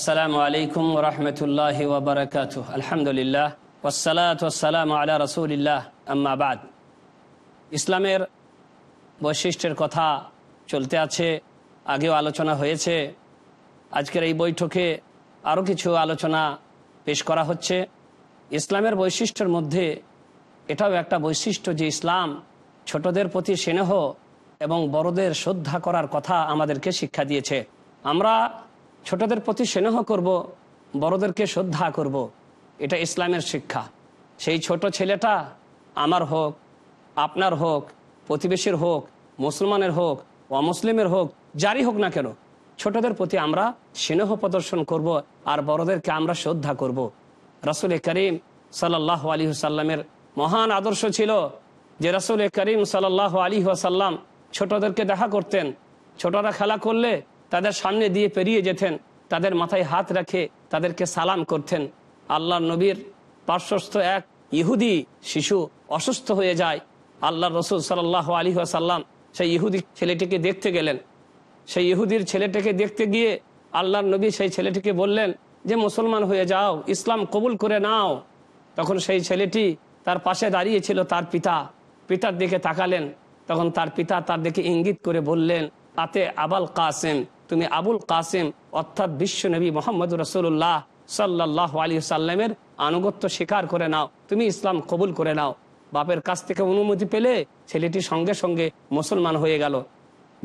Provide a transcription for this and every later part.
আসসালামু আলাইকুম রহমতুল্লাহ ওবরাকাত আলহামদুলিল্লাহ ওসালাত ওসালাম আলা রসুলিল্লাহ আম্মাবাদ ইসলামের বৈশিষ্ট্যের কথা চলতে আছে, আগেও আলোচনা হয়েছে। আজকের এই বৈঠকে আরও কিছু আলোচনা পেশ করা হচ্ছে। ইসলামের বৈশিষ্ট্যের মধ্যে এটাও একটা বৈশিষ্ট্য যে ইসলাম ছোটদের প্রতি স্নেহ এবং বড়দের শ্রদ্ধা করার কথা আমাদেরকে শিক্ষা দিয়েছে। আমরা ছোটদের প্রতি স্নেহ করব, বড়দেরকে শ্রদ্ধা করব। এটা ইসলামের শিক্ষা সেই ছোট ছেলেটা আমার হোক, আপনার হোক, প্রতিবেশীর হোক, মুসলমানের হোক, অমুসলিমের হোক, যারই হোক না কেন, ছোটদের প্রতি আমরা স্নেহ প্রদর্শন করব আর বড়দেরকে আমরা শ্রদ্ধা করব। রসুল করিম সাল্লাহ আলী সাল্লামের মহান আদর্শ ছিল যে রসুল করিম সাল্লাহ আলী সাল্লাম ছোটদেরকে দেখা করতেন ছোটরা খেলা করলে তাদের সামনে দিয়ে পেরিয়ে যেতেন, তাদের মাথায় হাত রেখে তাদেরকে সালাম করতেন। আল্লাহ নবীর পার্শ্বস্থ এক ইহুদি শিশু অসুস্থ হয়ে যায়। আল্লাহ রসুল সাল্লাহ আলী সাল্লাম সেই ইহুদি ছেলেটিকে দেখতে গেলেন। সেই ইহুদির ছেলেটিকে দেখতে গিয়ে আল্লাহর নবী সেই ছেলেটিকে বললেন যে, মুসলমান হয়ে যাও, ইসলাম কবুল করে নাও। তখন সেই ছেলেটি তার পাশে দাঁড়িয়েছিল তার পিতা। পিতার দিকে তাকালেন। তখন তার পিতা তার দিকে ইঙ্গিত করে বললেন তাতে আবাল কাসেম। তুমি আবুল কাসেম, অর্থাৎ বিশ্ব নবী মোহাম্মদ রসুল্লাহ সাল্লাহ আলী সাল্লামের আনুগত্য স্বীকার করে নাও। তুমি ইসলাম কবুল করে নাও। বাপের কাছ থেকে অনুমতি পেলে ছেলেটি সঙ্গে সঙ্গে মুসলমান হয়ে গেল।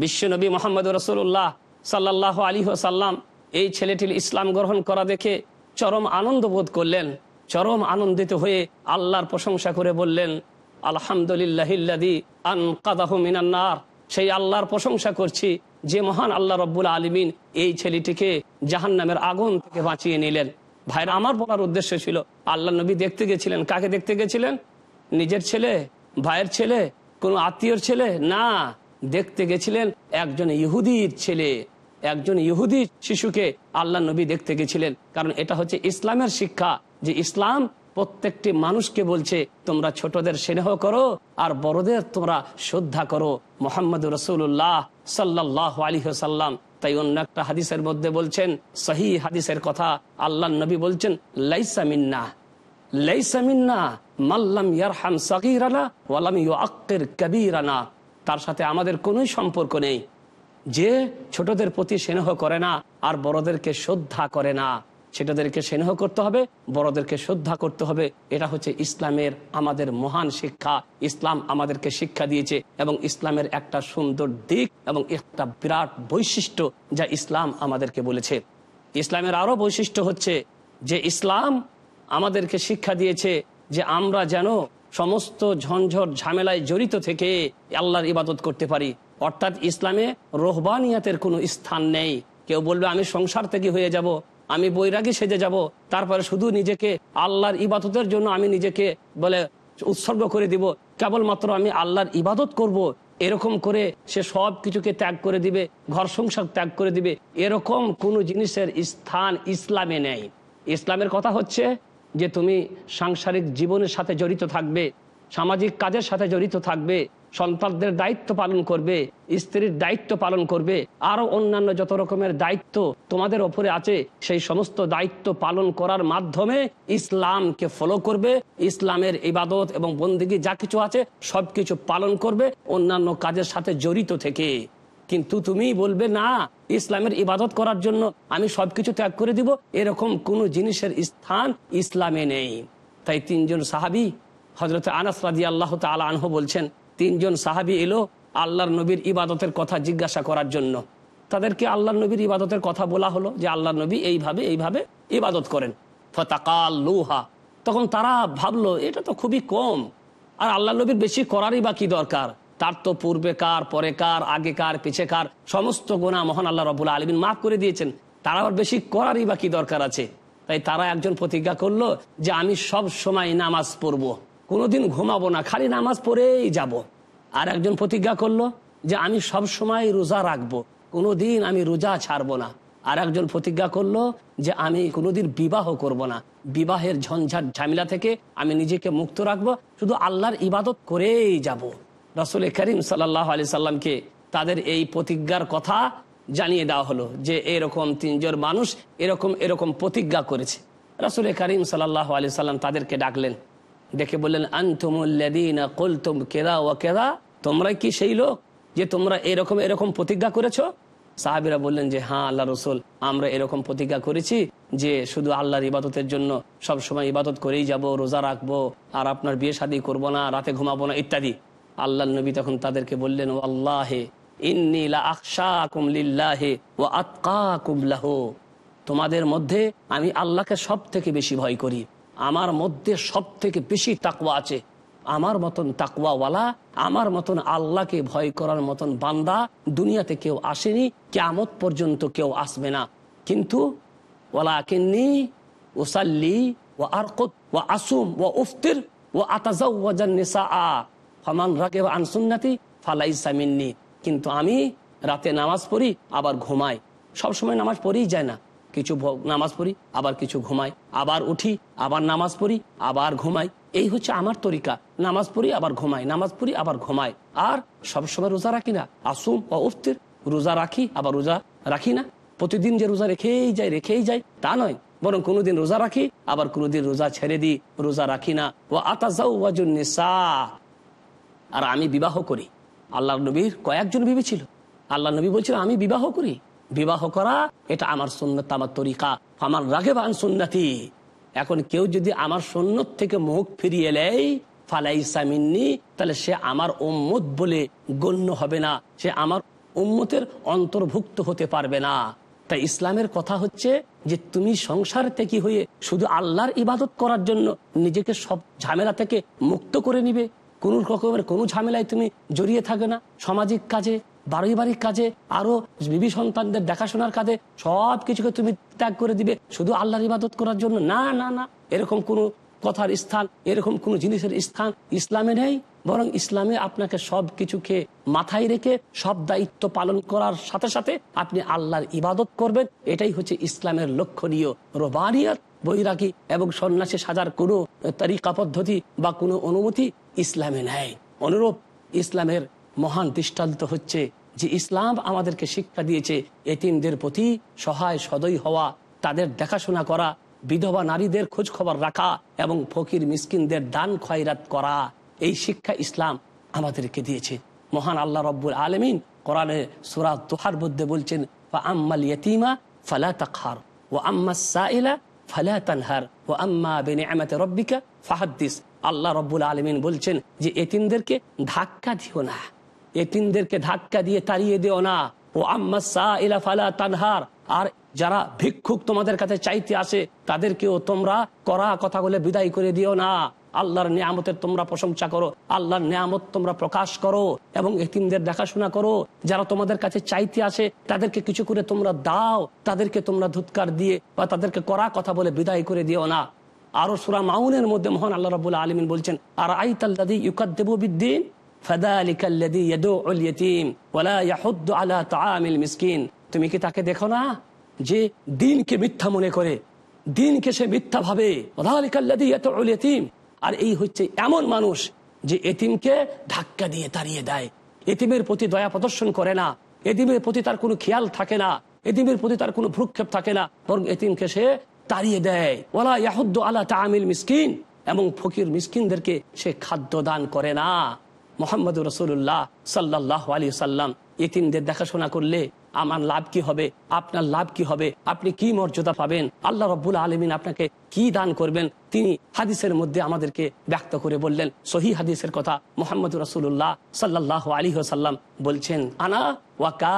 বিশ্ব নবী মোহাম্মদ রসুল্লাহ সাল্লাহ আলী সাল্লাম এই ছেলেটির ইসলাম গ্রহণ করা দেখে চরম আনন্দ বোধ করলেন। চরম আনন্দিত হয়ে আল্লাহর প্রশংসা করে বললেন আলহামদুলিল্লাহিল্লাদি আন সেই আল্লাহর প্রশংসা করছি যে মহান আল্লাহ রব্বুল আলমিন এই ছেলেটিকে জাহান নামের আগুন থেকে বাঁচিয়ে নিলেন। ভাইরা, আমার বলার উদ্দেশ্য ছিল, আল্লাহ নবী দেখতে গেছিলেন। কাকে দেখতে গেছিলেন? নিজের ছেলে, ভাইয়ের ছেলে, কোনো আত্মীয়র ছেলে? না, দেখতে গেছিলেন একজন ইহুদির ছেলে। একজন ইহুদি শিশুকে আল্লাহ নবী দেখতে গেছিলেন। কারণ এটা হচ্ছে ইসলামের শিক্ষা যে ইসলাম প্রত্যেকটি মানুষকে বলছে, তোমরা ছোটদের স্নেহ করো আর বড়দের তোমরা শ্রদ্ধা করো। মোহাম্মদ রসুল্লাহ সাল্লাহ আলী সাল্লাম তাই অন্য একটা হাদিসের মধ্যে বলছেন সহি হাদিসের কথা আল্লাহ নবী বলছেন, লাইসা মিন্না। লাইসা মিন্না মাল্লাম ইয়ারহাম সাকিরানা ওয়ালাম ইউ আক্কের কবিরানা। তার সাথে আমাদের কোনো সম্পর্ক নেই। যে ছোটদের প্রতি স্নেহ করে না আর বড়দেরকে শ্রদ্ধা করে না। ছোটদেরকে স্নেহ করতে হবে, বড়দেরকে শ্রদ্ধা করতে হবে। এটা হচ্ছে ইসলামের আমাদের মহান শিক্ষা। ইসলাম আমাদেরকে শিক্ষা দিয়েছে এবং ইসলামের একটা সুন্দর দিক এবং একটা বিরাট বৈশিষ্ট্য যা ইসলাম আমাদেরকে বলেছে। ইসলামের আরও বৈশিষ্ট্য হচ্ছে যে ইসলাম আমাদেরকে শিক্ষা দিয়েছে যে আমরা যেন সমস্ত ঝঞ্ঝট ঝামেলায় জড়িত থেকে আল্লাহর ইবাদত করতে পারি। অর্থাৎ ইসলামে রোহবানিয়াতের কোনো স্থান নেই। কেউ বলবে, আমি সংসার থেকে হয়ে যাব। আমি বৈরাগী সেজে যাব, তারপরে শুধু নিজেকে আল্লাহর ইবাদতের জন্য আমি নিজেকে বলে উৎসর্গ করে দিব, কেবলমাত্র আমি আল্লাহর ইবাদত করব। এরকম করে সে সব কিছুকে ত্যাগ করে দিবে, ঘর সংসার ত্যাগ করে দিবে, এরকম কোনো জিনিসের স্থান ইসলামে নেই ইসলামের কথা হচ্ছে যে তুমি সাংসারিক জীবনের সাথে জড়িত থাকবে, সামাজিক কাজের সাথে জড়িত থাকবে সন্তানদের দায়িত্ব পালন করবে, স্ত্রীর দায়িত্ব পালন করবে, আরও অন্যান্য যত রকমের দায়িত্ব তোমাদের ওপরে আছে, সেই সমস্ত দায়িত্ব পালন করার মাধ্যমে ইসলামকে ফলো করবে, ইসলামের ইবাদত এবং বন্দিগি যা কিছু আছে সবকিছু পালন করবে, অন্যান্য কাজের সাথে জড়িত থেকে। কিন্তু তুমি বলবে, না, ইসলামের ইবাদত করার জন্য আমি সবকিছু ত্যাগ করে দিব, এরকম কোন জিনিসের স্থান ইসলামে নেই। তাই তিনজন সাহাবি হজরত আনাস রাজি আল্লাহ তালা আনহ বলছেন তিনজন সাহাবি এলো আল্লাহর নবীর ইবাদতের কথা জিজ্ঞাসা করার জন্য। তাদেরকে আল্লাহ নবীর ইবাদতের কথা বলা হলো যে আল্লাহ নবী এইভাবে এইভাবে ইবাদত করেন। ফতাকাল লুহা তখন তারা ভাবলো, এটা তো খুবই কম। আর আল্লাহ নবীর বেশি করারই বা কি দরকার? তার তো পূর্বে কার, পরে কার, আগে কার, পিছে কার, সমস্ত গোনা মহান আল্লাহ রবুল্লা আলমিন মাফ করে দিয়েছেন। তারা আবার বেশি করারই বা কি দরকার আছে? তাই তারা একজন প্রতিজ্ঞা করল যে, আমি সব সময় নামাজ পড়ব। কোনোদিন ঘুমাবো না, খালি নামাজ পড়েই যাব। আর একজন প্রতিজ্ঞা করল যে আমি সব সময় রোজা রাখব, কোনোদিন আমি রোজা ছাড়বো না। আর একজন প্রতিজ্ঞা করল যে আমি কোনোদিন বিবাহ করব না। বিবাহের ঝঞ্ঝাট ঝামেলা থেকে আমি নিজেকে মুক্ত রাখব, শুধু আল্লাহর ইবাদত করেই যাব। রসুল করিম সাল্লাহ আলি সাল্লামকে তাদের এই প্রতিজ্ঞার কথা জানিয়ে দেওয়া হলো যে এরকম তিনজন মানুষ এরকম এরকম প্রতিজ্ঞা করেছে। রসুল করিম সাল্লাহ আলি সাল্লাম তাদেরকে ডাকলেন ডেকে বললেন আনতুমুল্লাদিন কুলতুম কেদা ও কেদা? তোমরা কি সেই লোক যে তোমরা এরকম এরকম প্রতিজ্ঞা করেছ? সাহাবিরা বললেন যে হ্যাঁ আল্লাহ রসুল, আমরা এরকম প্রতিজ্ঞা করেছি যে শুধু আল্লাহর ইবাদতের জন্য সব সময় ইবাদত করেই যাব, রোজা রাখব, আর আপনার বিয়ে শাদী করব না, রাতে ঘুমাবো না, ইত্যাদি। আল্লাহ নবী তখন তাদেরকে বললেন, ও আল্লাহে তোমাদের মধ্যে আমি আল্লাহকে সব থেকে বেশি ভয় করি। আমার মধ্যে সব থেকে বেশি তাকুয়া আছে। আমার মতন তাকুয়াওয়ালা আমার মতন আল্লাহকে ভয় করার মতন বান্দা দুনিয়াতে কেউ আসেনি কেমত পর্যন্ত কেউ আসবে না। কিন্তু ওলা ওসাল্লি ও আরকত ও আসুম ও উফতির ও আতাজা আ ফমান রাকে আনসুন্নাতি ফালাইসা মিন্নি। কিন্তু আমি রাতে নামাজ পড়ি, আবার ঘুমাই। সবসময় নামাজ পড়েই যায় না। কিছু নামাজ পড়ি, আবার কিছু ঘুমাই। আবার উঠি, আবার নামাজ পড়ি, আবার ঘুমাই। এই হচ্ছে আমার তরিকা। নামাজ পড়ি, আবার ঘুমাই। নামাজ পড়ি, আবার ঘুমাই। আর সবসময় রোজা রাখি না। আসুম ও উফতির রোজা রাখি, আবার রোজা রাখি না। প্রতিদিন যে রোজা রেখেই যাই রেখেই যাই, তা নয়। বরং কোনোদিন রোজা রাখি, আবার কোনোদিন রোজা ছেড়ে দিই, রোজা রাখি না। ও আতাজাউ আর আমি বিবাহ করি। আল্লাহ নবীর কয়েকজন বিবি ছিল। আল্লাহ নবী বলছিল, আমি বিবাহ করি? বিবাহ করা, এটা আমার সুন্নত, আমার তরিকা। আমার রাগে বান সুন্নাতি, এখন কেউ যদি আমার সন্ন্যত থেকে মুখ ফিরিয়ে নেয় ফালাই সামিননি তাহলে সে আমার উম্মত বলে গণ্য হবে না। সে আমার উম্মতের অন্তর্ভুক্ত হতে পারবে না। তাই ইসলামের কথা হচ্ছে যে, তুমি সংসার থেকে হয়ে শুধু আল্লাহর ইবাদত করার জন্য নিজেকে সব ঝামেলা থেকে মুক্ত করে নিবে। কোন রকমের কোনো ঝামেলায় তুমি জড়িয়ে থাকে না। সামাজিক কাজে পারিবারিক কাজে, আরও বিবি সন্তানদের দেখাশোনার কাজে সব কিছুকে তুমি ত্যাগ করে দিবে। শুধু আল্লাহর ইবাদত করার জন্য? না না না। এরকম কোন কথার স্থান, এরকম কোন জিনিসের স্থান ইসলামে নেই। বরং ইসলামে আপনাকে সব কিছুকে মাথায় রেখে, সব দায়িত্ব পালন করার সাথে সাথে আপনি আল্লাহর ইবাদত করবেন। এটাই হচ্ছে ইসলামের লক্ষণীয় রোবানিয়াত, বৈরাগী এবং সন্ন্যাসী সাজার কোনো তারিকা পদ্ধতি বা কোনো অনুমতি ইসলামে নেয় অনুরূপ ইসলামের মহান দৃষ্টান্ত হচ্ছে যে ইসলাম আমাদেরকে শিক্ষা দিয়েছে এতিমদের প্রতি সহায় সদয় হওয়া, তাদের দেখাশোনা করা, বিধবা নারীদের খোঁজ খবর রাখা এবং ফকির মিসকিনদের দান খয়রাত করা। এই শিক্ষা ইসলাম আমাদেরকে দিয়েছে। মহান আল্লাহ রব্বুল আলমিন কোরআনে সুরা তোহার মধ্যে বলছেন আম্মাল ইয়তিমা ফালা তাকহার ও আম্মা সাইলা ফালা তানহার ও আম্মা বেনে আমাতে রব্বিকা ফাহাদ্দিস। আল্লাহ রব্বুল আলমিন বলছেন যে এতিমদেরকে ধাক্কা দিও না। এতিমদেরকে ধাক্কা দিয়ে তাড়িয়ে দিও না। ও আম্মা ফালা তানহার। আর যারা ভিক্ষুক তোমাদের কাছে চাইতে আসে, তাদেরকেও তোমরা করা কথা বলে বিদায় করে দিও না। আল্লাহর নিয়ামতের তোমরা প্রশংসা করো, আল্লাহর নিয়ামত তোমরা প্রকাশ করো এবং এতিমদের দেখাশোনা করো। যারা তোমাদের কাছে চাইতে আসে, তাদেরকে কিছু করে তোমরা দাও, তাদেরকে তোমরা ধুৎকার দিয়ে বা তাদেরকে করা কথা বলে বিদায় করে দিও না। আরও সুরা মাউনের মধ্যে মহান আল্লাহ রাবুল আলমিন বলছেন আর আই তাল্লাদি ইউকাদ্দেবু বিদ্দিন? তুমি কি তাকে দেখো না যে দিনকে মিথ্যা মনে করে, দিনকে সে মিথ্যা ভাবে? আর এই হচ্ছে এমন মানুষ যে এতিমকে ধাক্কা দিয়ে তাড়িয়ে দেয়। এতিমের প্রতি দয়া প্রদর্শন করে না। এতিমের প্রতি তার কোনো খেয়াল থাকে না। এতিমের প্রতি তার কোনো ভ্রুক্ষেপ থাকে না। বরং এতিমকে সে তাড়িয়ে দেয়। ওলা ইয়াহুদ্দ আলা তামিল মিসকিন। এবং ফকির মিসকিনদেরকে সে খাদ্য দান করে না। মোহাম্মদ রসুল্লাহ সাল্লাহ আলী সাল্লাম এতিমদের দেখাশোনা করলে আমার লাভ কি হবে? আপনার লাভ কি হবে? আপনি কি মর্যাদা পাবেন? আল্লাহ রব্বুল আলমিন আপনাকে কি দান করবেন? তিনি হাদিসের মধ্যে আমাদেরকে ব্যক্ত করে বললেন, সহি হাদিসের কথা মোহাম্মদ রসুল্লাহ সাল্লাহ আলী সাল্লাম বলছেন, আনা ওয়াকা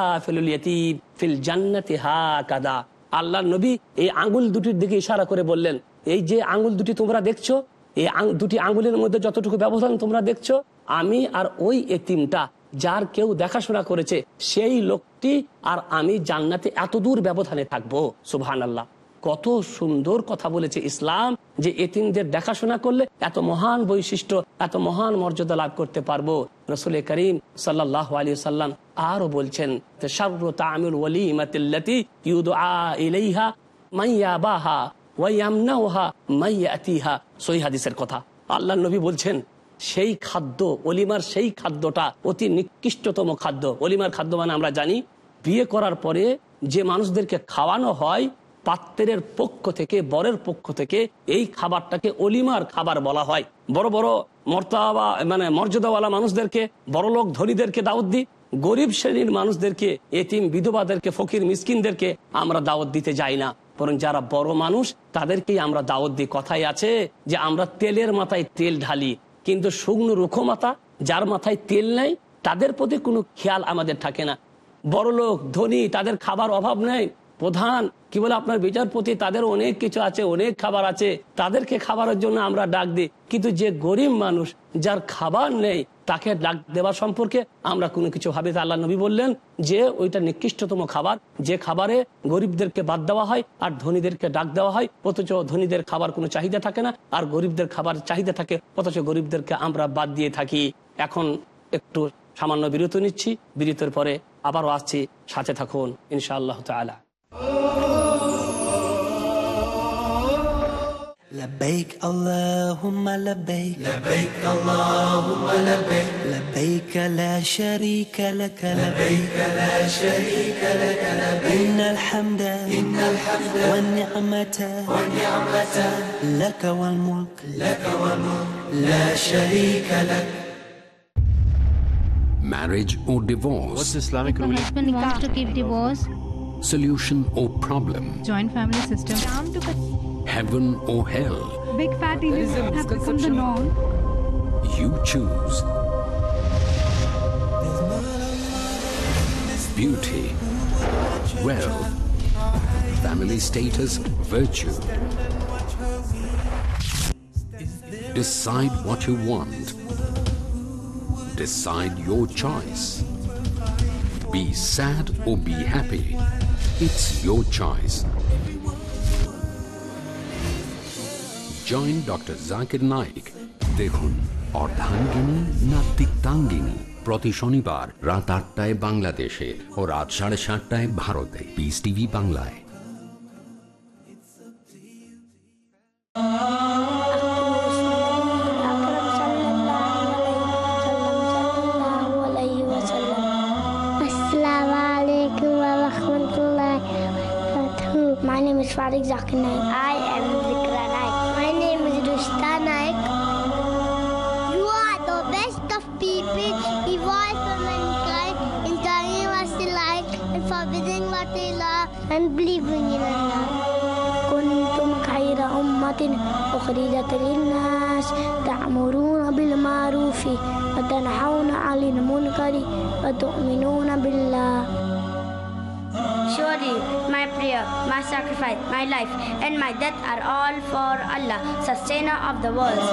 ফিল জান্নাতি হা কাদা আল্লাহ নবী এই আঙ্গুল দুটির দিকে ইশারা করে বললেন, এই যে আঙ্গুল দুটি তোমরা দেখছ, এই দুটি আঙ্গুলের মধ্যে যতটুকু ব্যবধান তোমরা দেখছ আমি আর ওই এতিমটা যার কেউ দেখাশোনা করেছে, সেই লোকটি আর আমি জান্নাতে এত দূর ব্যবধানে থাকব। সুবহান আল্লাহ কত সুন্দর কথা বলেছে ইসলাম যে এতিমদের দেখাশোনা করলে এত মহান বৈশিষ্ট্য, এত মহান মর্যাদা লাভ করতে পারব। রসুল করিম সাল্লাহ আলী সাল্লাম আরও বলছেন কথা। আল্লাহ নবী বলছেন সেই খাদ্য, অলিমার সেই খাদ্যটা অতি নিকৃষ্টতম খাদ্য। অলিমার খাদ্য মানে আমরা জানি, বিয়ে করার পরে যে মানুষদেরকে খাওয়ানো হয়, পাত্রের পক্ষ থেকে, বরের পক্ষ থেকে এই খাবারটাকে অলিমার খাবার বলা হয়। বড় বড় মর্তাবা মানে মর্যাদাওয়ালা মানুষদেরকে, বড় লোক ধনীদেরকে দাওয়াত দিই, গরিব শ্রেণির মানুষদেরকে, এতিম বিধবাদেরকে, ফকির মিসকিনদেরকে আমরা দাওয়াত দিতে যাই না। বরং যারা বড় মানুষ, তাদেরকেই আমরা দাওয়াত দিই। কথাই আছে যে, আমরা তেলের মাথায় তেল ঢালি। কিন্তু শুকনো রুখো মাথা যার মাথায় তেল নেই, তাদের প্রতি কোনো খেয়াল আমাদের থাকে না। বড় লোক ধনী, তাদের খাবার অভাব নেই। প্রধান, কি বলে আপনার বিচারপতি, তাদের অনেক কিছু আছে, অনেক খাবার আছে। তাদেরকে খাবারের জন্য আমরা ডাক দিই। কিন্তু যে গরিব মানুষ, যার খাবার নেই তাকে ডাক দেওয়া সম্পর্কে আমরা কোনো কিছু ভাবি আল্লাহ নবী বললেন যে ওইটা নিকৃষ্টতম খাবার। যে খাবারে গরিবদেরকে বাদ দেওয়া হয় আর ধনীদেরকে ডাক দেওয়া হয়, অথচ ধনীদের খাবার কোনো চাহিদা থাকে না আর গরিবদের খাবার চাহিদা থাকে, অথচ গরিবদেরকে আমরা বাদ দিয়ে থাকি। এখন একটু সামান্য বিরত নিচ্ছি, বিরতির পরে আবারও আসছি, সাথে থাকুন, ইনশাআল্লাহ তালা لبيك اللهم لبيك. لبيك اللهم لبيك. لبيك لا شريك لك. لبيك لا شريك لك. لبيك. إن الحمد. إن الحمد. والنعمة. والنعمة. لك والملك. لك والملك. لا شريك لك. Marriage or divorce, What's Islamic The ruling? husband wants to give divorce. Solution or problem, joint family system. Down to heaven or hell. Big fat Indians have become the norm. You choose. Beauty, wealth, family status, virtue. Decide what you want. Decide your choice. Be sad or be happy. It's your choice. Join Doctor Zakir Naik দেখুন, অর্ধাঙ্গিনী না তিক্তাঙ্গিনী? প্রতি শনিবার রাত আটটায় বাংলাদেশে ও রাত সাড়ে সাতটায় ভারতে। পিস টিভি বাংলায়। Farid Zakir Naik. I am Zikra Naik. My name is Rushta Naik. You are the best of people, evolved for mankind, in telling us to like and forbidding what they love and believing in Allah. كنتم خير أمة أخرجت للناس تأمرون بالمعروف وتنحون عن المنكر وتؤمنون بالله Surely prayer, my sacrifice, my life, and my death are all for Allah, sustainer of the world.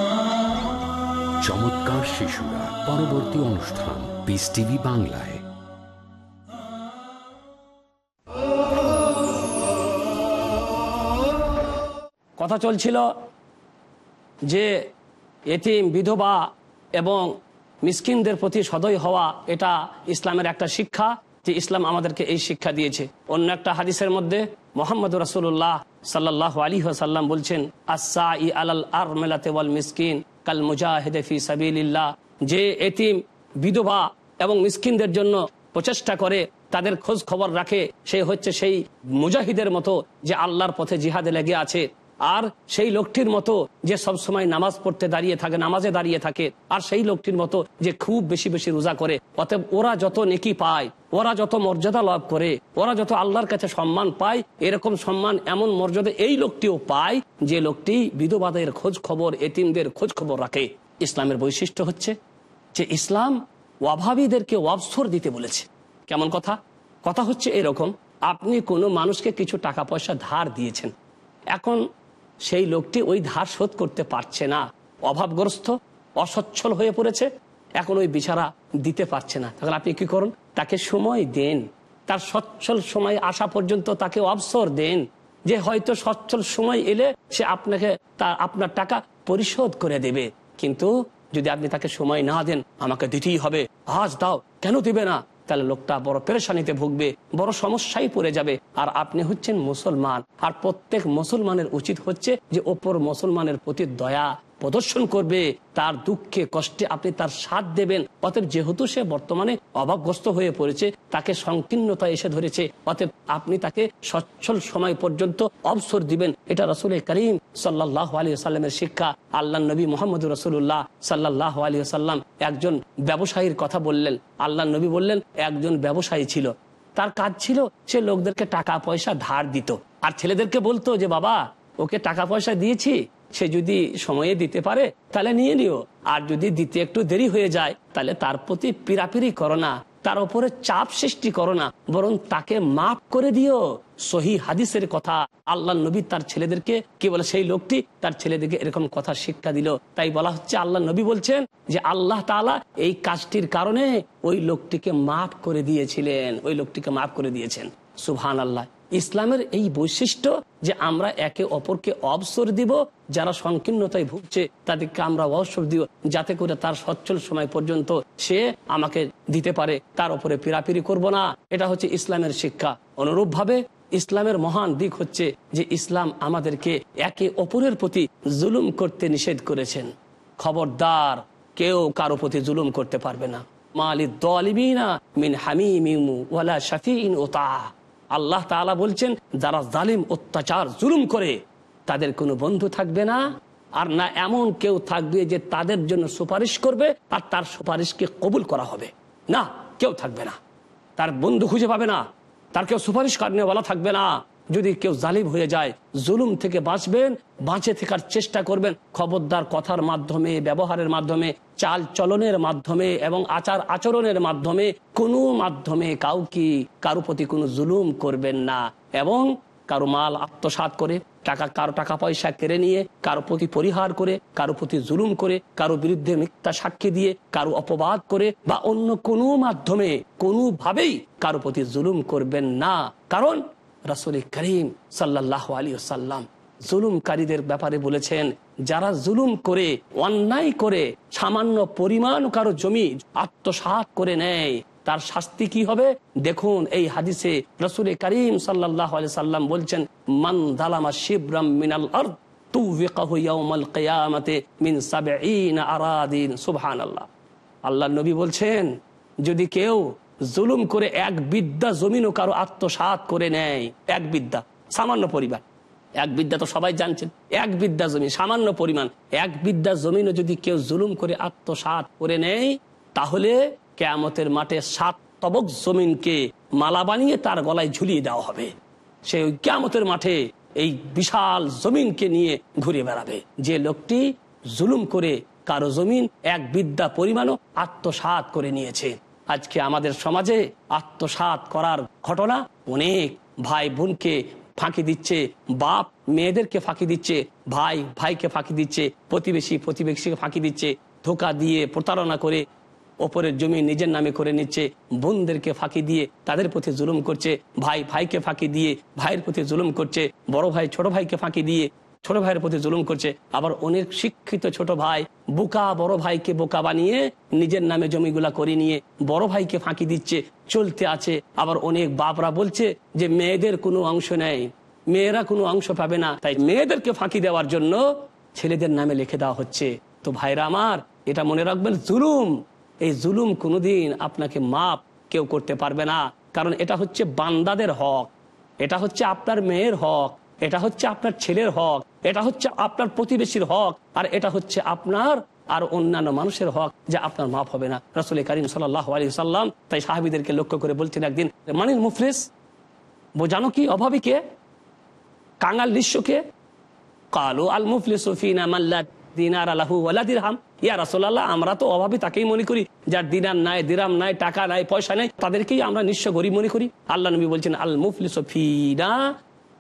চমৎকার শিশুরা পরবর্তী অনুষ্ঠান piece TV বাংলায় কথা চলছিল যে এতিম বিধবা এবং মিসকিনদের প্রতি সদয় হওয়া এটা ইসলামের একটা শিক্ষা যে ইসলাম আমাদেরকে এই শিক্ষা দিয়েছে। অন্য একটা হাদিসের মধ্যে মোহাম্মদ রসুল্লাহ সাল্লাহ আলী সাল্লাম বলছেন আসা ই আলাল আর মেলাতে মিসকিন কাল মুজাহিদে ফি সাবিল্লাহ যে এতিম, বিধবা এবং মিসকিনদের জন্য প্রচেষ্টা করে, তাদের খোঁজ খবর রাখে, সে হচ্ছে সেই মুজাহিদের মতো যে আল্লাহর পথে জিহাদে লেগে আছে। আর সেই লোকটির মতো যে সব সময় নামাজ পড়তে দাঁড়িয়ে থাকে, নামাজে দাঁড়িয়ে থাকে, আর সেই লোকটির মতো যে খুব বেশি বেশি রোজা করে, অতএব ওরা যত নেকি পায়, ওরা যত মর্যাদা লাভ করে, ওরা যত আল্লাহর কাছে সম্মান পায়, এরকম সম্মান, এমন মর্যাদা এই লোকটিও পায় যে লোকটি বিধবাদের খোঁজ খবর এতিমদের খোঁজ খবর রাখে। ইসলামের বৈশিষ্ট্য হচ্ছে যে ইসলাম অভাবীদেরকে অবসর দিতে বলেছে। কেমন কথা? কথা হচ্ছে এরকম, আপনি কোনো মানুষকে কিছু টাকা পয়সা ধার দিয়েছেন, এখন সেই লোকটি ওই ধার শোধ করতে পারছে না। অভাবগ্রস্ত, অসচ্ছল হয়ে পড়েছে। এখন ওই বিচারা দিতে পারছে না। তাহলে আপনি কি করুন? তাকে সময় দেন। তার সচ্ছল সময় আসা পর্যন্ত তাকে অবসর দেন। যে হয়তো সচ্ছল সময় এলে সে আপনাকে তার আপনার টাকা পরিশোধ করে দেবে। কিন্তু যদি আপনি তাকে সময় না দেন, আমাকে দিতেই হবে। আজ দাও। কেন দিবে না? তাহলে লোকটা বড় পেরেশানিতে ভুগবে, বড় সমস্যায় পড়ে যাবে। আর আপনি হচ্ছেন মুসলমান। আর প্রত্যেক মুসলমানের উচিত হচ্ছে যে ওপর মুসলমানের প্রতি দয়া প্রদর্শন করবে, তার দুঃখে, কষ্টে আপনি তার সাথ দেবেন। অতএব যেহেতু সে বর্তমানে অভাবগ্রস্ত হয়ে পড়েছে, তাকে সংকীর্ণতা এসে ধরেছে, অতএব আপনি তাকে সচ্ছল সময় পর্যন্ত অবসর দিবেন। এটা রসুল করিম সাল্লাহ আলী সাল্লামের শিক্ষা। আল্লাহ নবী মোহাম্মদ রসুল্লাহ সাল্লাহ আলী সাল্লাম একজন ব্যবসায়ীর কথা বললেন। আল্লাহ নবী বললেন, একজন ব্যবসায়ী ছিল। তার কাজ ছিল সে লোকদেরকে টাকা পয়সা ধার দিত। আর ছেলেদেরকে বলতো যে, বাবা, ওকে টাকা পয়সা দিয়েছি সে যদি সময়ে দিতে পারে, তাহলে নিয়ে নিও। আর যদি দিতে একটু দেরি হয়ে যায়, তাহলে তার প্রতি পিরাপিরি করো না। তার উপরে চাপ সৃষ্টি করো না, বরং তাকে মাফ করে দিও। সহি হাদিসের কথা আল্লাহ নবী তার ছেলেদেরকে, কি বলে সেই লোকটি, তার ছেলেদেরকে এরকম কথা শিক্ষা দিল। তাই বলা হচ্ছে, আল্লাহ নবী বলছেন যে, আল্লাহ তালা এই কাজটির কারণে ওই লোকটিকে মাফ করে দিয়েছিলেন, ওই লোকটিকে মাফ করে দিয়েছেন। সুবহান আল্লাহ ইসলামের এই বৈশিষ্ট্য যে আমরা একে অপরকে অবসর দিব, যারা সংকীর্ণতায় ভুগছে, তাদেরকে আমরা অবসর দিব, যাতে করে তার সচ্ছল সময় পর্যন্ত সে আমাকে দিতে পারে। তার উপরে পিরাপিরি করব না। এটা হচ্ছে ইসলামের শিক্ষা। অনুরূপভাবে ইসলামের মহান দিক হচ্ছে যে ইসলাম আমাদেরকে একে অপরের প্রতি জুলুম করতে নিষেধ করেছেন। খবরদার কেউ কারও প্রতি জুলুম করতে পারবে না। মালি দলিমিনা মিন হামিমিমু ওয়ালা শাফিইন ওতা আল্লাহ তালা বলছেন, যারা জালিম, অত্যাচার, জুলুম করে, তাদের কোনো বন্ধু থাকবে না। আর না এমন কেউ থাকবে যে তাদের জন্য সুপারিশ করবে, আর তার সুপারিশকে কবুল করা হবে। না, কেউ থাকবে না। তার বন্ধু খুঁজে পাবে না। তার কেউ সুপারিশ বলা থাকবে না। যদি কেউ জালিম হয়ে যায়, জুলুম থেকে বাঁচবেন, বাঁচে থাকার চেষ্টা করবেন। খবরদার কথার মাধ্যমে, ব্যবহারের মাধ্যমে, চাল চলনের মাধ্যমে এবং আচার আচরণের মাধ্যমে কোনো মাধ্যমে কাউকে, কারও প্রতি কোনো জুলুম করবেন না এবং কারও মাল আত্মসাত করে, টাকা, কারও টাকা পয়সা কেড়ে নিয়ে, কারও প্রতি পরিহার করে, কারও প্রতি জুলুম করে, কারও বিরুদ্ধে মিথ্যা সাক্ষী দিয়ে, কারও অপবাদ করে বা অন্য কোনো মাধ্যমে কোনোভাবেই কারও প্রতি জুলুম করবেন না। কারণ রাসুল করিম সাল্লাহ আলী সাল্লাম জুলুমকারীদের ব্যাপারে বলেছেন, যারা জুলুম করে, অন্যায় করে, সামান্য পরিমাণ কারও জমি আত্মসাত করে নেয়, তার শাস্তি কি হবে? দেখুন এই হাদিসে রসুল করিম সাল্লাহ সাল্লাম বলছেন, মান দালামা শিবরাম মিনাল আর্দ আল্লাহ নবী বলছেন, যদি কেউ জুলুম করে এক বিদ্যা জমিনও কারও আত্মসাত করে নেয়। এক বিদ্যা, সামান্য পরিবার এক বিদ্যা তো সবাই জানছেন। এক বিদ্যা জমি সামান্য পরিমাণ। এক বিদ্যা জমিনও যদি কেউ জুলুম করে আত্মসাত করে নেয়, তাহলে কেয়ামতের মাঠে সাত তবক জমিনকে মালা বানিয়ে তার গলায় ঝুলিয়ে দেওয়া হবে। সে ওই কেয়ামতের মাঠে এই বিশাল জমিনকে নিয়ে ঘুরে বেড়াবে। যে লোকটি জুলুম করে কারও জমিন এক বিদ্যা পরিমাণও আত্মসাত করে নিয়েছে। আজকে আমাদের সমাজে আত্মসাত করার ঘটনা অনেক ভাই বোনকে ফাঁকি দিচ্ছে, বাপ মেয়েদেরকে ফাঁকি দিচ্ছে, ভাই ভাইকে ফাঁকি দিচ্ছে, প্রতিবেশী প্রতিবেশীকে ফাঁকি দিচ্ছে, ধোকা দিয়ে প্রতারণা করে ওপরের জমি নিজের নামে করে নিচ্ছে, বোনদেরকে ফাঁকি দিয়ে তাদের প্রতি জুলুম করছে, ভাই ভাইকে ফাঁকি দিয়ে ভাইয়ের প্রতি জুলুম করছে, বড় ভাই ছোট ভাইকে ফাঁকি দিয়ে ছোট ভাইয়ের প্রতি জুলুম করছে। আবার অনেক শিক্ষিত ছোট ভাই, বোকা বড় ভাইকে বোকা বানিয়ে নিজের নামে জমিগুলা করে নিয়ে বড় ভাইকে ফাঁকি দিচ্ছে, চলতে আছে। আবার অনেক বাপরা বলছে যে, মেয়েদের কোনো অংশ নেই, মেয়েরা কোনো অংশ পাবে না। তাই মেয়েদেরকে ফাঁকি দেওয়ার জন্য ছেলেদের নামে লিখে দেওয়া হচ্ছে। তো ভাইরা আমার, এটা মনে রাখবেন, জুলুম। এই জুলুম কোনোদিন আপনাকে মাপ কেউ করতে পারবে না। কারণ এটা হচ্ছে বান্দাদের হক, এটা হচ্ছে আপনার মেয়ের হক, এটা হচ্ছে আপনার ছেলের হক। এটা হচ্ছে আপনার প্রতিবেশীর হক, আর এটা হচ্ছে আপনার আর অন্যান্য মানুষের হক যে আপনার মাফ হবে না। রসুল করিম সাল্লাম তাই সাহাবিদেরকে লক্ষ্য করে বলছেন একদিন, মানিল মুফলিস, বোঝানো কি অভাবী কে? কাঙাল নিঃস্বকে কালো আল মুফলিস দিনার আলাহু ওয়ালা দিরহাম। ইয়া রাসোল্লাহ আমরা তো অভাবী তাকেই মনে করি, যার দিনার নাই, দিরাম নাই, টাকা নাই, পয়সা নাই, তাদেরকেই আমরা নিঃস্ব গরিব মনে করি। আল্লাহ নবী বলছেন, আল মুফলিস ফিনা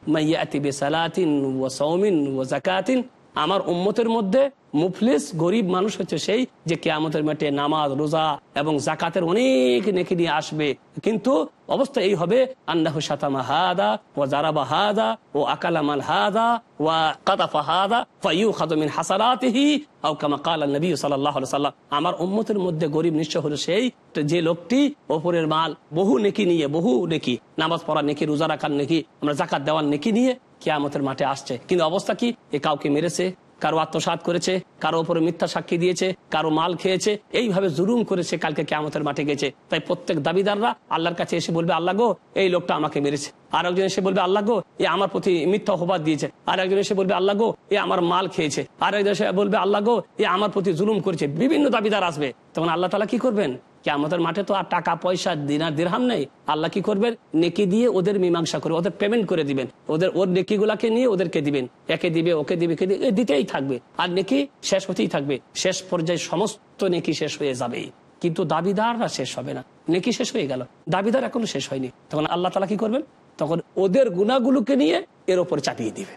মাইয়াতি বেসালাতিন ও সৌমিন ও জাকাতিন আমার উম্মতের মধ্যে মুফলিস গরিব মানুষ হচ্ছে সেই যে কেয়ামতের মাঠে নামাজ, রোজা এবং জাকাতের অনেক নেকি নিয়ে আসবে। কিন্তু অবস্থা এই হবে আন্দাহু সাতামা হাদা ও জারাবা হাদা, ও আকালামাল হাদা, ওয়া কাতাফা হাদা ফাইউ খাদমিন হাসারাতিহি আও কামা কালা নবী সাল্লাল্লাহু আলাইহি সাল্লাম। আমার উম্মতের মধ্যে গরিব নিশ্চয় হলো সেই যে লোকটি ওপরের মাল বহু নেকি নিয়ে, বহু নেকি, নামাজ পড়ার নেকি, রোজা রাখার নেকি, আমরা জাকাত দেওয়ার নেকি নিয়ে কেয়ামতের মাঠে আসছে। কিন্তু অবস্থা কি? এ কাউকে মেরেছে, কারও আত্মসাত করেছে, কারও উপরে মিথ্যা সাক্ষী দিয়েছে, কারও মাল খেয়েছে, এইভাবে জুলুম করেছে কালকে কেয়ামতের মাঠে গেছে তাই প্রত্যেক দাবিদাররা আল্লাহর কাছে এসে বলবে, আল্লাহ গো, এই লোকটা আমাকে মেরেছে। আর একজন এসে বলবে, আল্লাহ গো, এ আমার প্রতি মিথ্যা অপবাদ দিয়েছে। আর একজন এসে বলবে, আল্লাহ গো, এ আমার মাল খেয়েছে। আর একজন এসে বলবে, আল্লাহ গো, এ আমার প্রতি জুলুম করেছে। বিভিন্ন দাবিদার আসবে। তখন আল্লাহ তালা কি করবেন? কি আমাদের মাঠে তো আর টাকা, পয়সা দিনার দিরহাম নেই। আল্লাহ কি করবেন? নেকি দিয়ে ওদের মীমাংসা করে ওদের পেমেন্ট করে দিবেন। ওদের, ওর নেকি গুলাকে নিয়ে ওদেরকে দিবেন। একে দিবে, ওকে দিবে কে দিবে দিতেই থাকবে। আর নেকি শেষ হতেই থাকবে। শেষ পর্যায়ে সমস্ত নেকি শেষ হয়ে যাবে। কিন্তু দাবিদাররা শেষ হবে না। নেকি শেষ হয়ে গেল। দাবিদার এখনও শেষ হয়নি। তখন আল্লাহ তালা কি করবেন? তখন ওদের গুণাগুলোকে নিয়ে এর ওপর চাপিয়ে দিবে।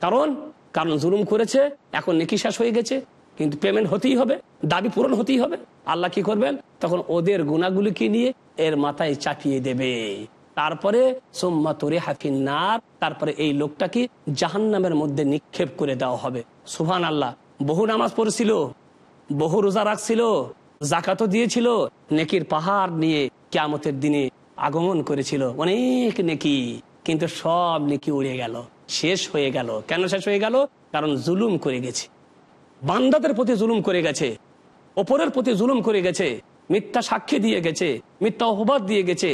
কারণ কারণ জুলুম করেছে, এখন নেকি শেষ হয়ে গেছে। কিন্তু পেমেন্ট হতেই হবে, দাবি পূরণ হতেই হবে। আল্লাহ কি করবেন? তখন ওদের গুণাগুলিকে নিয়ে এর মাথায় চাপিয়ে দেবে। তারপরে, সোম্মা তোরে হাফিনার তারপরে এই লোকটাকে জাহান নামের মধ্যে নিক্ষেপ করে দেওয়া হবে। সুহান আল্লাহ বহু নামাজ পড়ছিল, বহু রোজা রাখছিল জাকাতও দিয়েছিল, নেকির পাহাড় নিয়ে কেয়ামতের দিনে আগমন করেছিল। অনেক নেকি, কিন্তু সব নেকি উড়ে গেল, শেষ হয়ে গেল। কেন শেষ হয়ে গেল? কারণ জুলুম করে গেছে। বান্দাদের প্রতি জুলুম করে গেছে, ওপরের প্রতি জুলুম করে গেছে, মিথ্যা সাক্ষী দিয়ে গেছে, মিথ্যা অপবাদ দিয়ে গেছে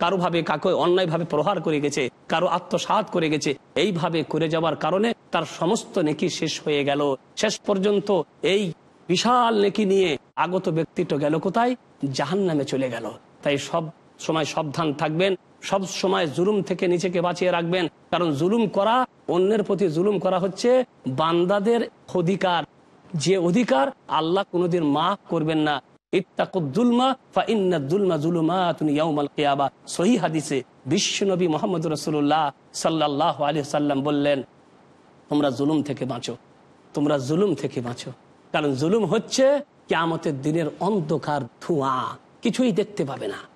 কারও ভাবে কাকে অন্যায় ভাবে প্রহার করে গেছে, কারও আত্মসাত করে গেছে, এইভাবে করে যাওয়ার কারণে তার সমস্ত নেকি শেষ হয়ে গেল। শেষ পর্যন্ত এই বিশাল নেকি নিয়ে আগত ব্যক্তিটা গেল কোথায়? জাহান নামে চলে গেল। তাই সব সময় সাবধান থাকবেন, সব সময় জুলুম থেকে নিজেকে বাঁচিয়ে রাখবেন। কারণ জুলুম করা, অন্যের প্রতি জুলুম করা হচ্ছে বান্দাদের অধিকার। যে অধিকার আল্লাহ কোনোদিন মাফ করবেন না। বিশ্বনবী মুহাম্মদ সাল্লাম বললেন, তোমরা জুলুম থেকে বাঁচো, তোমরা জুলুম থেকে বাঁচো। কারণ জুলুম হচ্ছে কিয়ামতের দিনের অন্ধকার ধোঁয়া, কিছুই দেখতে পাবে না।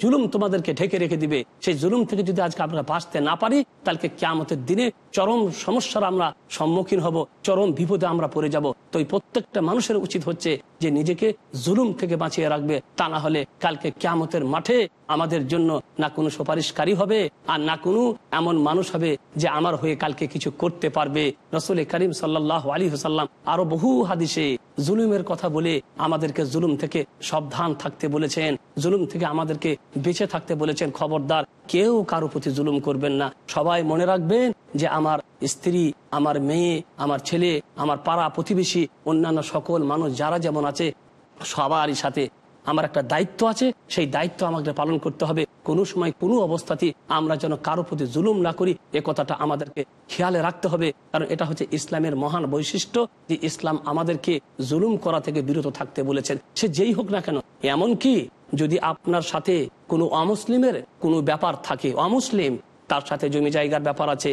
জুলুম তোমাদেরকে ঢেকে রেখে দিবে। সেই জুলুম থেকে যদি আজকে আমরা বাঁচতে না পারি তাহলে কেয়ামতের দিনে চরম সমস্যার আমরা সম্মুখীন হব, চরম বিপদে আমরা পড়ে যাব। তো প্রত্যেকটা মানুষের উচিত হচ্ছে যে নিজেকে জুলুম থেকে বাঁচিয়ে রাখবে। তা না হলে কালকে কেয়ামতের মাঠে আমাদের জন্য না কোনো সুপারিশকারী হবে, আর না কোনো এমন মানুষ হবে যে আমার হয়ে কালকে কিছু করতে পারবে। রসুল করিম সাল্লাহ আলী হুসাল্লাম আরও বহু হাদিসে জুলুমের কথা বলে আমাদেরকে জুলুম থেকে সাবধান থাকতে বলেছেন, জুলুম থেকে আমাদেরকে বেঁচে থাকতে বলেছেন খবরদার। কেউ কারও প্রতি জুলুম করবেন না। সবাই মনে রাখবেন যে আমার স্ত্রী, আমার মেয়ে, আমার ছেলে, আমার পাড়া প্রতিবেশী, অন্যান্য সকল মানুষ যারা যেমন আছে, সবারই সাথে আমার একটা দায়িত্ব আছে, সেই দায়িত্ব আমাকে পালন করতে হবে। কোনো সময় কোনো অবস্থাতেই আমরা যেন কারও প্রতি জুলুম না করি, এ কথাটা আমাদেরকে খেয়ালে রাখতে হবে, কারণ এটা হচ্ছে ইসলামের মহান বৈশিষ্ট্য যে ইসলাম আমাদেরকে জুলুম করা থেকে বিরত থাকতে বলেছেন। সে যেই হোক না কেন এমন কি যদি আপনার সাথে কোনো অমুসলিমের কোনো ব্যাপার থাকে, অমুসলিম, তার সাথে জমি জায়গার ব্যাপার আছে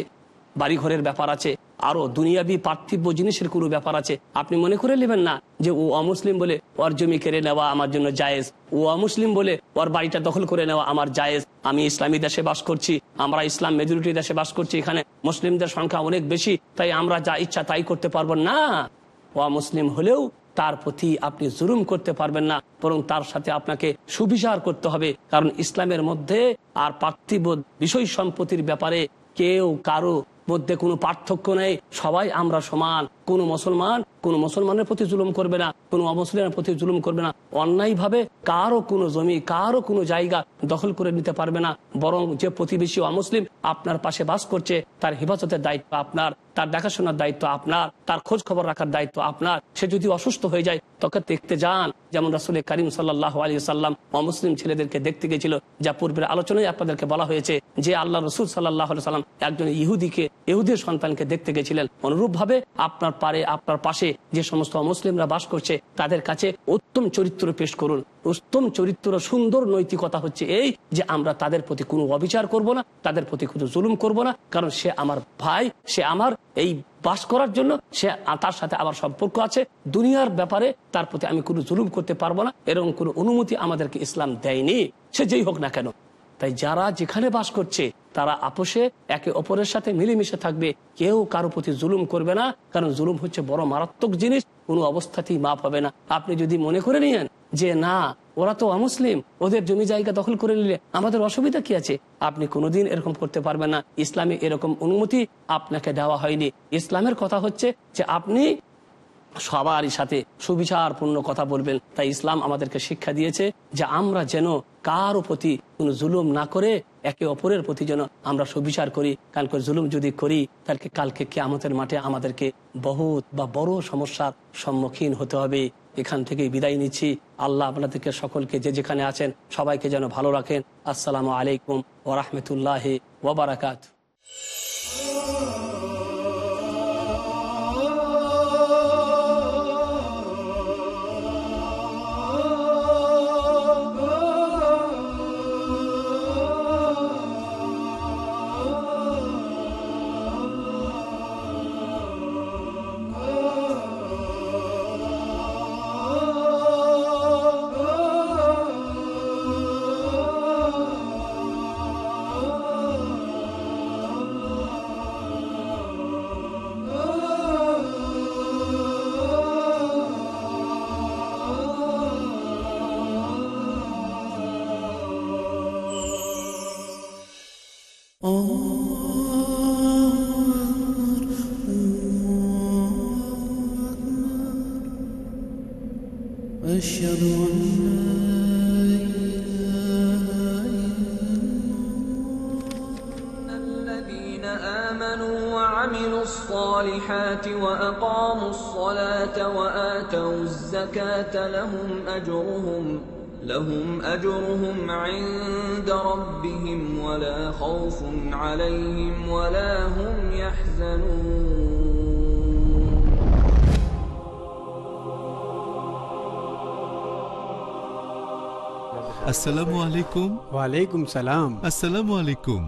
বাড়িঘরের ব্যাপার আছে, আরও দুনিয়াবি পার্থিব্য জিনিসের কোনো ব্যাপার আছে। আপনি মনে করে নেবেন না যে ও অমুসলিম বলে ওর জমি কেড়ে নেওয়া আমার জন্য জায়েজ। ও অমুসলিম বলে ওর বাড়িটা দখল করে নেওয়া আমার জায়েজ। আমি ইসলামী দেশে বাস করছি, আমরা ইসলাম মেজরিটি দেশে বাস করছি, এখানে মুসলিমদের সংখ্যা অনেক বেশি, তাই আমরা যা ইচ্ছা তাই করতে পারব না। ও মুসলিম হলেও তার প্রতি আপনি জুলুম করতে পারবেন না, বরং তার সাথে আপনাকে সুবিচার করতে হবে। কারণ ইসলামের মধ্যে আর পার্থিব বিষয় সম্পত্তির ব্যাপারে কেউ কারও মধ্যে কোনো পার্থক্য নেই। সবাই আমরা সমান। কোন মুসলমান কোন মুসলমানের প্রতি জুলুম করবে না, কোন অমুসলিমের প্রতি জুলুম করবে না। অন্যায় ভাবে কারও কোনো জমি, কারও কোনো জায়গা দখল করে নিতে পারবে না। বরং যে প্রতিবেশী অমুসলিম আপনার পাশে বাস করছে, তার হেফাজতের দায়িত্ব আপনার, তার দেখাশোনার দায়িত্ব আপনার, তার খোঁজ খবর রাখার দায়িত্ব আপনার। সে যদি অসুস্থ হয়ে যায়, তোকে দেখতে যান। যেমন রাসুল করিম সাল্লাহ আলী সাল্লাম অমুসলিম ছেলেদেরকে দেখতে গেছিল। যা পূর্বের আলোচনায় আপনাদেরকে বলা হয়েছে যে, আল্লাহ রসুল সাল্লাহ সাল্লাম একজন ইহুদিকে ইহুদের সন্তানকে দেখতে গেছিলেন। অনুরূপভাবে আপনার পারে, আপনার পাশে যে সমস্ত মুসলিমরা বাস করছে, তাদের কাছে উত্তম চরিত্র পেশ করুন। উত্তম চরিত্র সুন্দর নৈতিকতা হচ্ছে এই যে আমরা তাদের প্রতি কোনো অবিচার করব না, তাদের প্রতি কোনো জুলুম করব না, কারণ সে আমার ভাই, সে আমার এই বাস করার জন্য, সে তার সাথে আমার সম্পর্ক আছে। দুনিয়ার ব্যাপারে তার প্রতি আমি কোনো জুলুম করতে পারব না, এরকম কোনো অনুমতি আমাদেরকে ইসলাম দেয়নি। সে যেই হোক না কেন। তাই যারা যেখানে বাস করছে তারা আপোষে একে অপরের সাথে মিলেমিশে থাকবে। কেউ কারও প্রতি জুলুম করবে না, কারণ জুলুম হচ্ছে বড় মারাত্মক জিনিস, কোনো অবস্থাতেই মাপ হবে না। আপনি যদি মনে করে নিয়েন যে, না, ওরা তো অমুসলিম, ওদের জমি জায়গা দখল করে নিলে আমাদের অসুবিধা কি আছে? আপনি কোনোদিন এরকম করতে পারবেন না। ইসলামে এরকম অনুমতি আপনাকে দেওয়া হয়নি। ইসলামের কথা হচ্ছে যে, আপনি সবারই সাথে সুবিচারপূর্ণ কথা বলবেন। তাই ইসলাম আমাদেরকে শিক্ষা দিয়েছে যে, আমরা যেন কারও প্রতি কোনো জুলুম না করে একে অপরের প্রতি যেন আমরা সুবিচার করি, কালকে জুলুম যদি করি, তাহলে কালকে কেয়ামতের মাঠে আমাদেরকে বহুত বা বড় সমস্যার সম্মুখীন হতে হবে। এখান থেকে বিদায় নিচ্ছি। আল্লাহ আপনাদেরকে সকলকে যে যেখানে আছেন, সবাইকে যেন ভালো রাখেন। আসসালামু আলাইকুম ওরহমতুল্লাহ ওবরাকাত السلام عليكم. وعليكم السلام. السلام عليكم.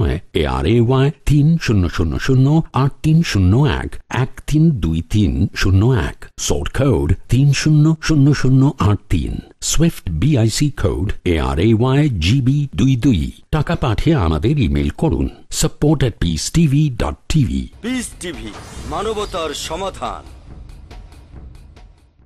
এ আর এ ওয়াই তিন শূন্য শূন্য শূন্য আট তিন শূন্য এক এক তিন দুই তিন শূন্য এক কোড তিন শূন্য শূন্য শূন্য আট তিন swift code A R A Y GB দুই দুই। টাকা পাঠিয়ে আমাদের ইমেল করুন support Peace TV dot TV Peace TV মানবতার সমাধান।